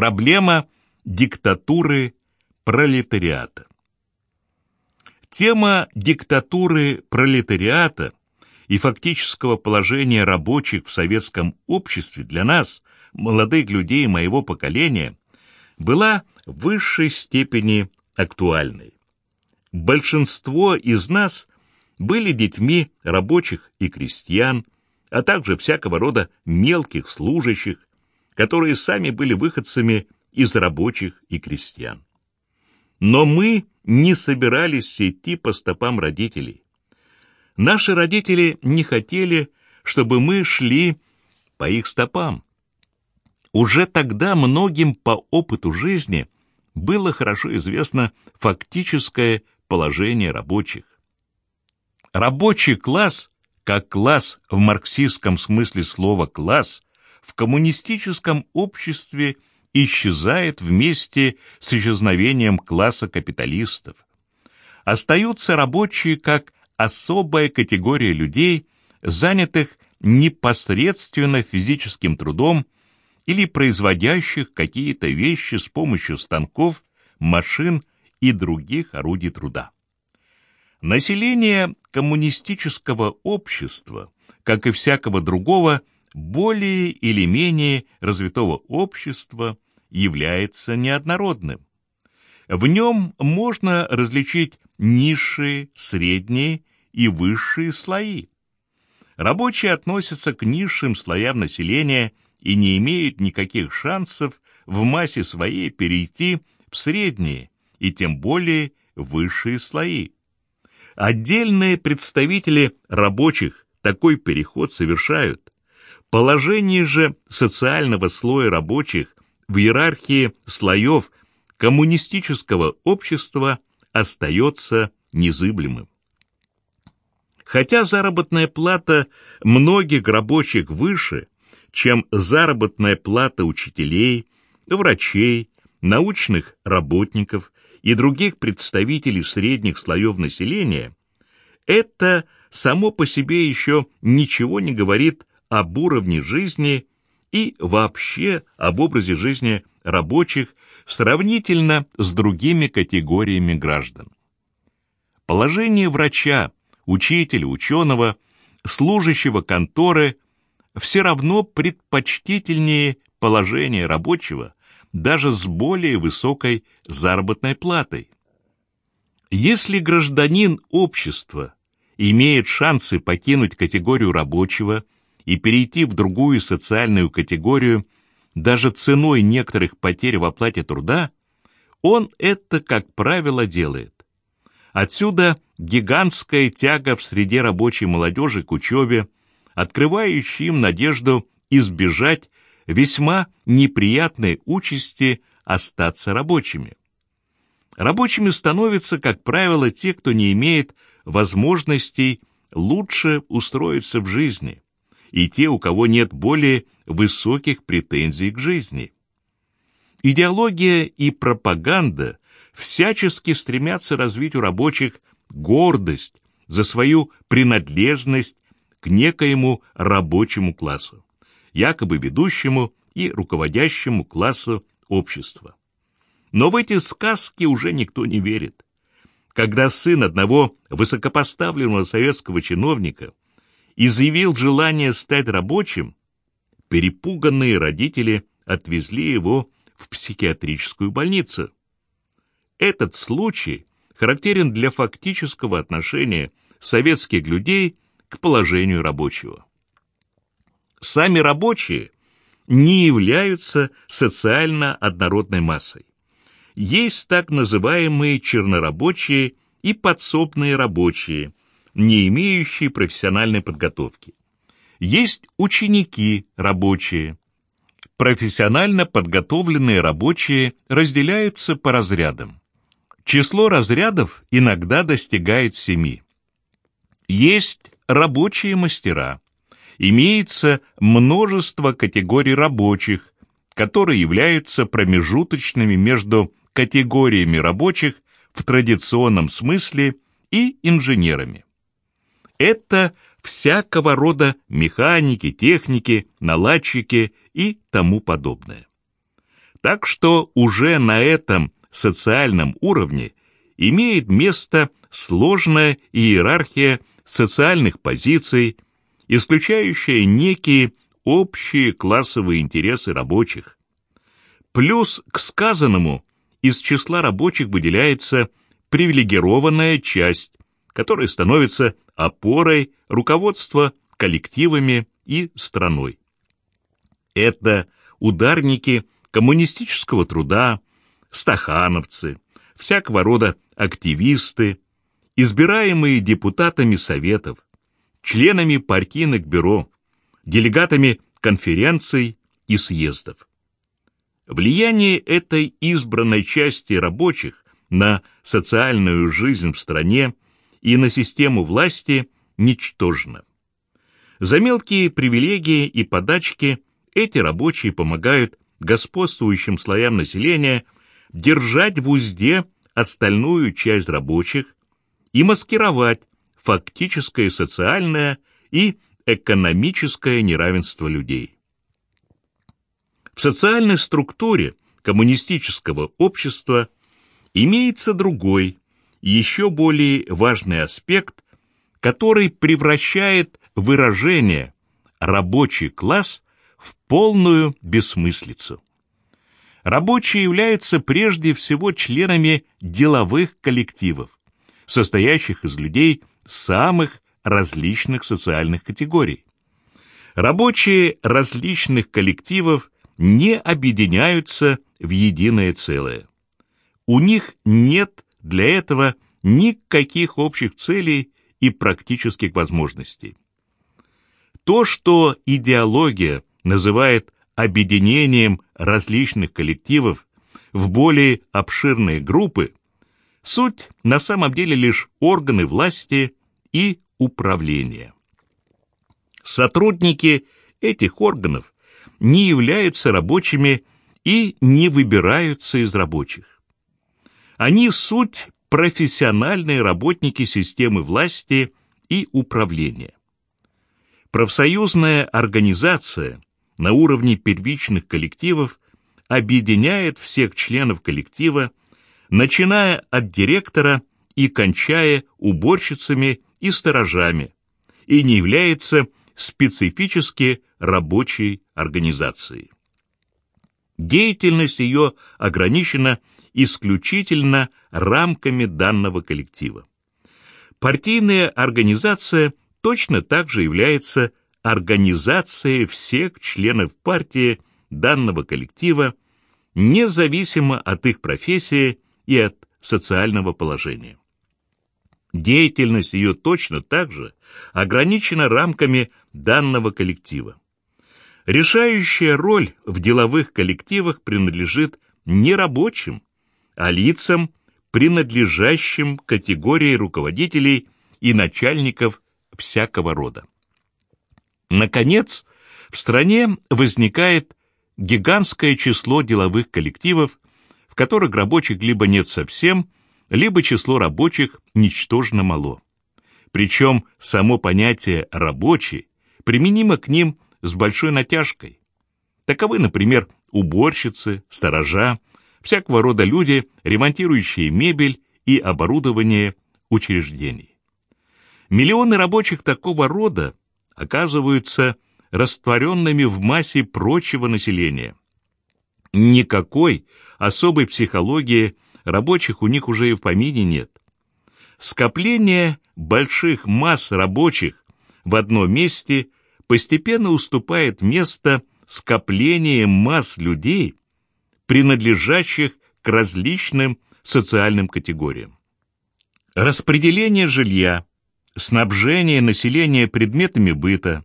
Проблема диктатуры пролетариата. Тема диктатуры пролетариата и фактического положения рабочих в советском обществе для нас, молодых людей моего поколения, была в высшей степени актуальной. Большинство из нас были детьми рабочих и крестьян, а также всякого рода мелких служащих, которые сами были выходцами из рабочих и крестьян. Но мы не собирались идти по стопам родителей. Наши родители не хотели, чтобы мы шли по их стопам. Уже тогда многим по опыту жизни было хорошо известно фактическое положение рабочих. Рабочий класс, как класс в марксистском смысле слова «класс», в коммунистическом обществе исчезает вместе с исчезновением класса капиталистов. Остаются рабочие как особая категория людей, занятых непосредственно физическим трудом или производящих какие-то вещи с помощью станков, машин и других орудий труда. Население коммунистического общества, как и всякого другого, более или менее развитого общества, является неоднородным. В нем можно различить низшие, средние и высшие слои. Рабочие относятся к низшим слоям населения и не имеют никаких шансов в массе своей перейти в средние и тем более высшие слои. Отдельные представители рабочих такой переход совершают. Положение же социального слоя рабочих в иерархии слоев коммунистического общества остается незыблемым. Хотя заработная плата многих рабочих выше, чем заработная плата учителей, врачей, научных работников и других представителей средних слоев населения, это само по себе еще ничего не говорит об уровне жизни и вообще об образе жизни рабочих сравнительно с другими категориями граждан. Положение врача, учителя, ученого, служащего конторы все равно предпочтительнее положения рабочего, даже с более высокой заработной платой. Если гражданин общества имеет шансы покинуть категорию рабочего и перейти в другую социальную категорию даже ценой некоторых потерь в оплате труда, он это, как правило, делает. Отсюда гигантская тяга в среде рабочей молодежи к учебе, открывающая им надежду избежать весьма неприятной участи остаться рабочими. Рабочими становятся, как правило, те, кто не имеет возможностей лучше устроиться в жизни, и те, у кого нет более высоких претензий к жизни. Идеология и пропаганда всячески стремятся развить у рабочих гордость за свою принадлежность к некоему рабочему классу якобы ведущему и руководящему классу общества. Но в эти сказки уже никто не верит. Когда сын одного высокопоставленного советского чиновника изъявил желание стать рабочим, перепуганные родители отвезли его в психиатрическую больницу. Этот случай характерен для фактического отношения советских людей к положению рабочего сами рабочие не являются социально однородной массой. Есть так называемые чернорабочие и подсобные рабочие, не имеющие профессиональной подготовки. Есть ученики рабочие. Профессионально подготовленные рабочие разделяются по разрядам. Число разрядов иногда достигает семи. Есть рабочие мастера, имеется множество категорий рабочих, которые являются промежуточными между категориями рабочих в традиционном смысле и инженерами. Это всякого рода механики, техники, наладчики и тому подобное. Так что уже на этом социальном уровне имеет место сложная иерархия социальных позиций, исключающая некие общие классовые интересы рабочих. Плюс к сказанному из числа рабочих выделяется привилегированная часть, которая становится опорой руководства коллективами и страной. Это ударники коммунистического труда, стахановцы, всякого рода активисты, избираемые депутатами советов, членами партийных бюро, делегатами конференций и съездов. Влияние этой избранной части рабочих на социальную жизнь в стране и на систему власти ничтожно. За мелкие привилегии и подачки эти рабочие помогают господствующим слоям населения держать в узде остальную часть рабочих и маскировать фактическое социальное и экономическое неравенство людей. В социальной структуре коммунистического общества имеется другой, еще более важный аспект, который превращает выражение «рабочий класс» в полную бессмыслицу. Рабочие являются прежде всего членами деловых коллективов, состоящих из людей самых различных социальных категорий. Рабочие различных коллективов не объединяются в единое целое. У них нет для этого никаких общих целей и практических возможностей. То, что идеология называет объединением различных коллективов в более обширные группы, суть на самом деле лишь органы власти и управления. Сотрудники этих органов не являются рабочими и не выбираются из рабочих. Они суть профессиональные работники системы власти и управления. Профсоюзная организация на уровне первичных коллективов объединяет всех членов коллектива, начиная от директора и кончая уборщицами и сторожами, и не является специфически рабочей организацией. Деятельность ее ограничена исключительно рамками данного коллектива. Партийная организация точно так же является организацией всех членов партии данного коллектива, независимо от их профессии и от социального положения. Деятельность ее точно так же ограничена рамками данного коллектива. Решающая роль в деловых коллективах принадлежит не рабочим, а лицам, принадлежащим категории руководителей и начальников всякого рода. Наконец, в стране возникает гигантское число деловых коллективов, в которых рабочих либо нет совсем, либо число рабочих ничтожно мало. Причем само понятие «рабочий» применимо к ним с большой натяжкой. Таковы, например, уборщицы, сторожа, всякого рода люди, ремонтирующие мебель и оборудование учреждений. Миллионы рабочих такого рода оказываются растворенными в массе прочего населения. Никакой особой психологии рабочих у них уже и в помине нет. Скопление больших масс рабочих в одном месте постепенно уступает место скоплением масс людей, принадлежащих к различным социальным категориям. Распределение жилья, снабжение населения предметами быта,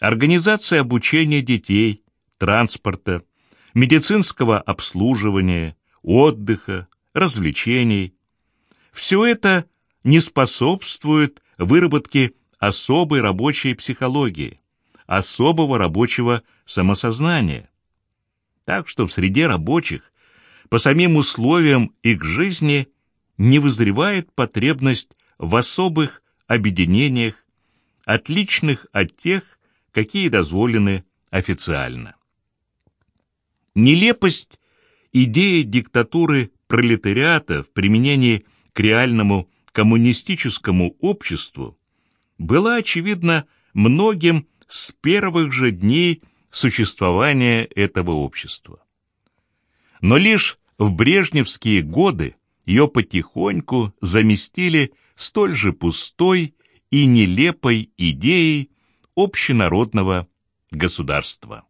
организация обучения детей, транспорта, медицинского обслуживания, отдыха, развлечений. Все это не способствует выработке особой рабочей психологии, особого рабочего самосознания. Так что в среде рабочих, по самим условиям их жизни, не вызревает потребность в особых объединениях, отличных от тех, какие дозволены официально. Нелепость идея диктатуры пролетариата в применении к реальному коммунистическому обществу была очевидна многим с первых же дней существования этого общества. Но лишь в брежневские годы ее потихоньку заместили столь же пустой и нелепой идеей общенародного государства.